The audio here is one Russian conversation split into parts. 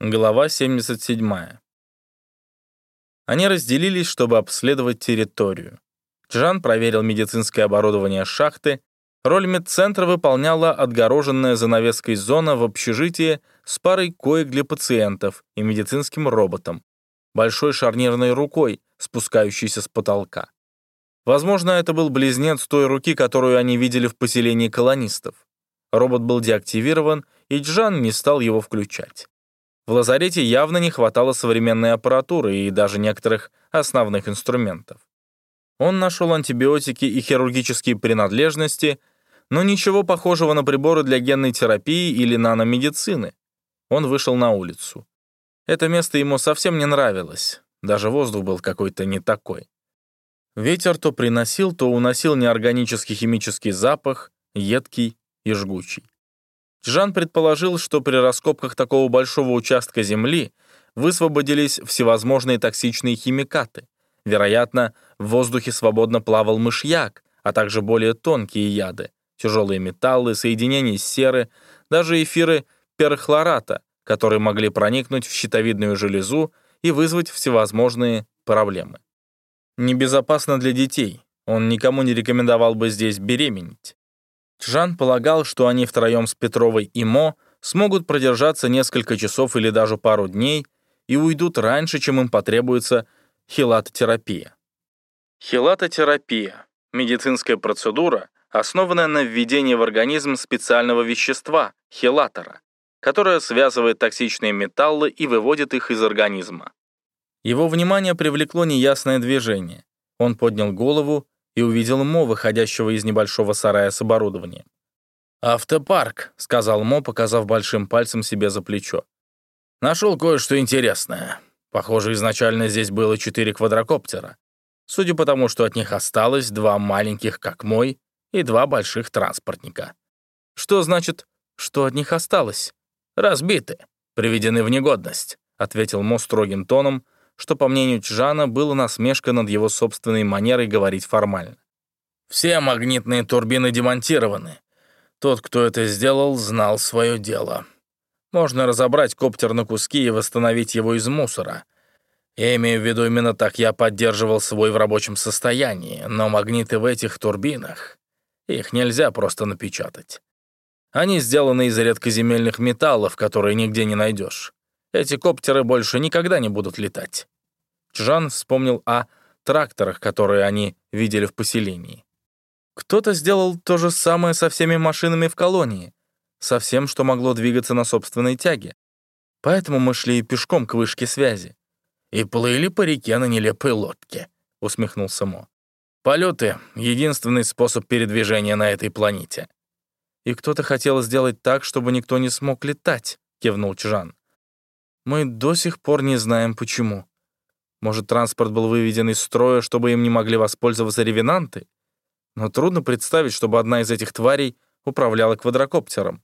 Глава 77. Они разделились, чтобы обследовать территорию. Джан проверил медицинское оборудование шахты. Роль медцентра выполняла отгороженная занавеской зона в общежитии с парой коек для пациентов и медицинским роботом, большой шарнирной рукой, спускающейся с потолка. Возможно, это был близнец той руки, которую они видели в поселении колонистов. Робот был деактивирован, и Джан не стал его включать. В лазарете явно не хватало современной аппаратуры и даже некоторых основных инструментов. Он нашел антибиотики и хирургические принадлежности, но ничего похожего на приборы для генной терапии или наномедицины. Он вышел на улицу. Это место ему совсем не нравилось, даже воздух был какой-то не такой. Ветер то приносил, то уносил неорганический химический запах, едкий и жгучий. Жан предположил, что при раскопках такого большого участка земли высвободились всевозможные токсичные химикаты. Вероятно, в воздухе свободно плавал мышьяк, а также более тонкие яды, тяжелые металлы, соединения серы, даже эфиры перхлората, которые могли проникнуть в щитовидную железу и вызвать всевозможные проблемы. Небезопасно для детей. Он никому не рекомендовал бы здесь беременеть. Жан полагал, что они втроем с Петровой и Мо смогут продержаться несколько часов или даже пару дней и уйдут раньше, чем им потребуется хилатотерапия. Хилатотерапия — медицинская процедура, основанная на введении в организм специального вещества — хилатора, которое связывает токсичные металлы и выводит их из организма. Его внимание привлекло неясное движение. Он поднял голову и увидел Мо, выходящего из небольшого сарая с оборудованием. «Автопарк», — сказал Мо, показав большим пальцем себе за плечо. «Нашел кое-что интересное. Похоже, изначально здесь было четыре квадрокоптера. Судя по тому, что от них осталось, два маленьких, как мой, и два больших транспортника. Что значит, что от них осталось? Разбиты, приведены в негодность», — ответил Мо строгим тоном, — что, по мнению Чжана, было насмешка над его собственной манерой говорить формально. «Все магнитные турбины демонтированы. Тот, кто это сделал, знал свое дело. Можно разобрать коптер на куски и восстановить его из мусора. Я имею в виду, именно так я поддерживал свой в рабочем состоянии, но магниты в этих турбинах, их нельзя просто напечатать. Они сделаны из редкоземельных металлов, которые нигде не найдешь. Эти коптеры больше никогда не будут летать. Чжан вспомнил о тракторах, которые они видели в поселении. Кто-то сделал то же самое со всеми машинами в колонии, со всем, что могло двигаться на собственной тяге. Поэтому мы шли пешком к вышке связи. «И плыли по реке на нелепой лодке», — усмехнулся Мо. «Полеты — единственный способ передвижения на этой планете». «И кто-то хотел сделать так, чтобы никто не смог летать», — кивнул Чжан. Мы до сих пор не знаем, почему. Может, транспорт был выведен из строя, чтобы им не могли воспользоваться ревенанты? Но трудно представить, чтобы одна из этих тварей управляла квадрокоптером.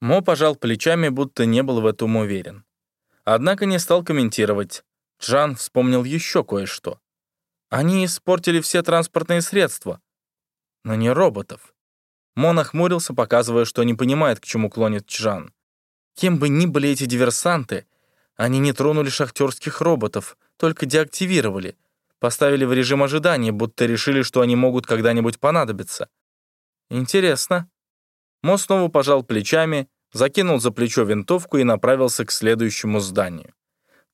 Мо пожал плечами, будто не был в этом уверен. Однако не стал комментировать. Джан вспомнил еще кое-что. Они испортили все транспортные средства, но не роботов. Мо нахмурился, показывая, что не понимает, к чему клонит Чжан. Кем бы ни были эти диверсанты, они не тронули шахтерских роботов, только деактивировали, поставили в режим ожидания, будто решили, что они могут когда-нибудь понадобиться. Интересно. Мо снова пожал плечами, закинул за плечо винтовку и направился к следующему зданию.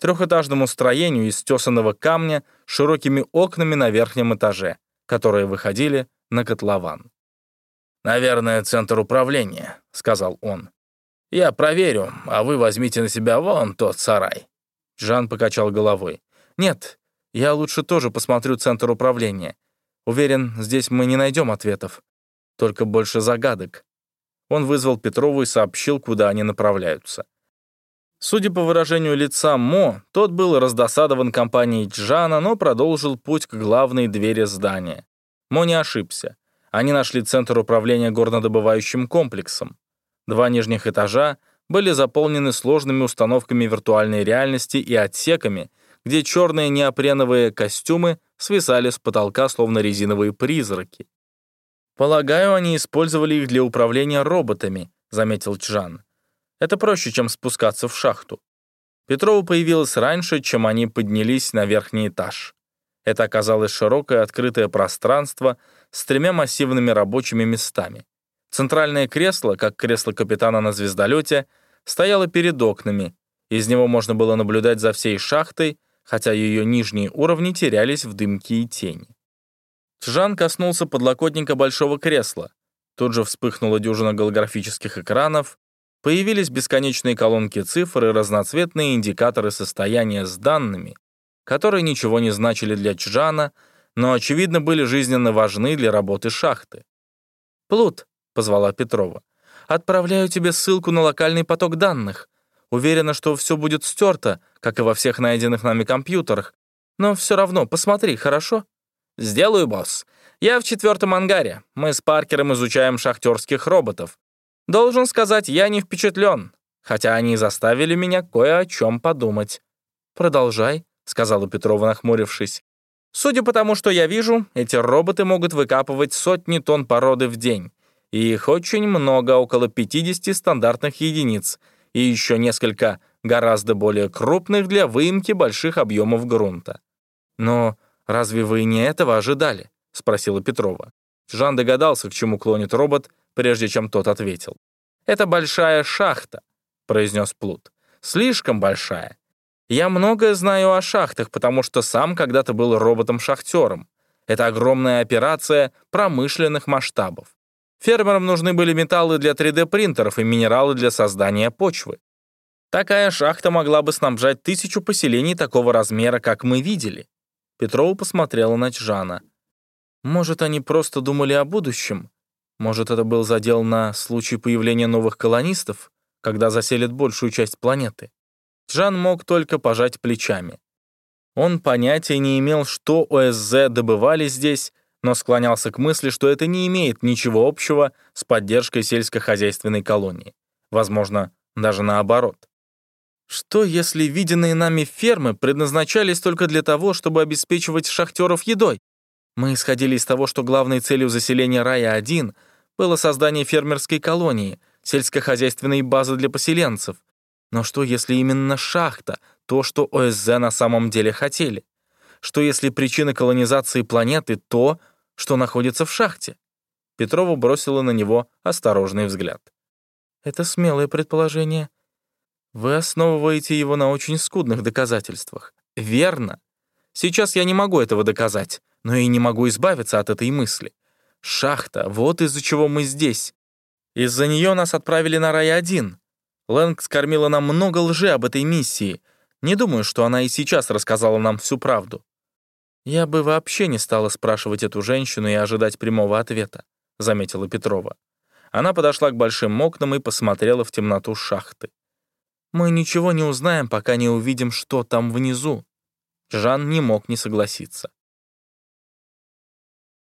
Трехэтажному строению из тесаного камня с широкими окнами на верхнем этаже, которые выходили на котлован. «Наверное, центр управления», — сказал он. Я проверю, а вы возьмите на себя вон тот сарай». Жан покачал головой. «Нет, я лучше тоже посмотрю центр управления. Уверен, здесь мы не найдем ответов. Только больше загадок». Он вызвал Петрову и сообщил, куда они направляются. Судя по выражению лица Мо, тот был раздосадован компанией Джана, но продолжил путь к главной двери здания. Мо не ошибся. Они нашли центр управления горнодобывающим комплексом. Два нижних этажа были заполнены сложными установками виртуальной реальности и отсеками, где черные неопреновые костюмы свисали с потолка, словно резиновые призраки. «Полагаю, они использовали их для управления роботами», — заметил Чжан. «Это проще, чем спускаться в шахту. Петрова появилась раньше, чем они поднялись на верхний этаж. Это оказалось широкое открытое пространство с тремя массивными рабочими местами. Центральное кресло, как кресло капитана на звездолете, стояло перед окнами. Из него можно было наблюдать за всей шахтой, хотя ее нижние уровни терялись в дымке и тени. Чжан коснулся подлокотника большого кресла. Тут же вспыхнула дюжина голографических экранов, появились бесконечные колонки цифр и разноцветные индикаторы состояния с данными, которые ничего не значили для Чжана, но, очевидно, были жизненно важны для работы шахты. «Плут», — позвала Петрова, — «отправляю тебе ссылку на локальный поток данных. Уверена, что все будет стерто, как и во всех найденных нами компьютерах. Но все равно посмотри, хорошо?» «Сделаю, босс. Я в четвертом ангаре. Мы с Паркером изучаем шахтерских роботов. Должен сказать, я не впечатлен, хотя они заставили меня кое о чем подумать. «Продолжай», — сказала Петрова, нахмурившись. «Судя по тому, что я вижу, эти роботы могут выкапывать сотни тонн породы в день. И их очень много, около 50 стандартных единиц, и еще несколько гораздо более крупных для выемки больших объемов грунта. Но разве вы не этого ожидали?» — спросила Петрова. Жан догадался, к чему клонит робот, прежде чем тот ответил. «Это большая шахта», — произнес Плут. «Слишком большая. Я многое знаю о шахтах, потому что сам когда-то был роботом-шахтером. Это огромная операция промышленных масштабов. Фермерам нужны были металлы для 3D-принтеров и минералы для создания почвы. Такая шахта могла бы снабжать тысячу поселений такого размера, как мы видели. Петрова посмотрела на Чжана. Может, они просто думали о будущем? Может, это был задел на случай появления новых колонистов, когда заселят большую часть планеты? Джан мог только пожать плечами. Он понятия не имел, что ОСЗ добывали здесь, но склонялся к мысли, что это не имеет ничего общего с поддержкой сельскохозяйственной колонии. Возможно, даже наоборот. Что, если виденные нами фермы предназначались только для того, чтобы обеспечивать шахтеров едой? Мы исходили из того, что главной целью заселения Рая-1 было создание фермерской колонии, сельскохозяйственной базы для поселенцев. Но что, если именно шахта — то, что ОСЗ на самом деле хотели? Что, если причина колонизации планеты — то, что находится в шахте? Петрова бросила на него осторожный взгляд. «Это смелое предположение. Вы основываете его на очень скудных доказательствах. Верно. Сейчас я не могу этого доказать, но и не могу избавиться от этой мысли. Шахта, вот из-за чего мы здесь. Из-за нее нас отправили на Рай-1. Лэнг скормила нам много лжи об этой миссии. Не думаю, что она и сейчас рассказала нам всю правду. Я бы вообще не стала спрашивать эту женщину и ожидать прямого ответа, заметила Петрова. Она подошла к большим окнам и посмотрела в темноту шахты. Мы ничего не узнаем, пока не увидим, что там внизу. Жан не мог не согласиться.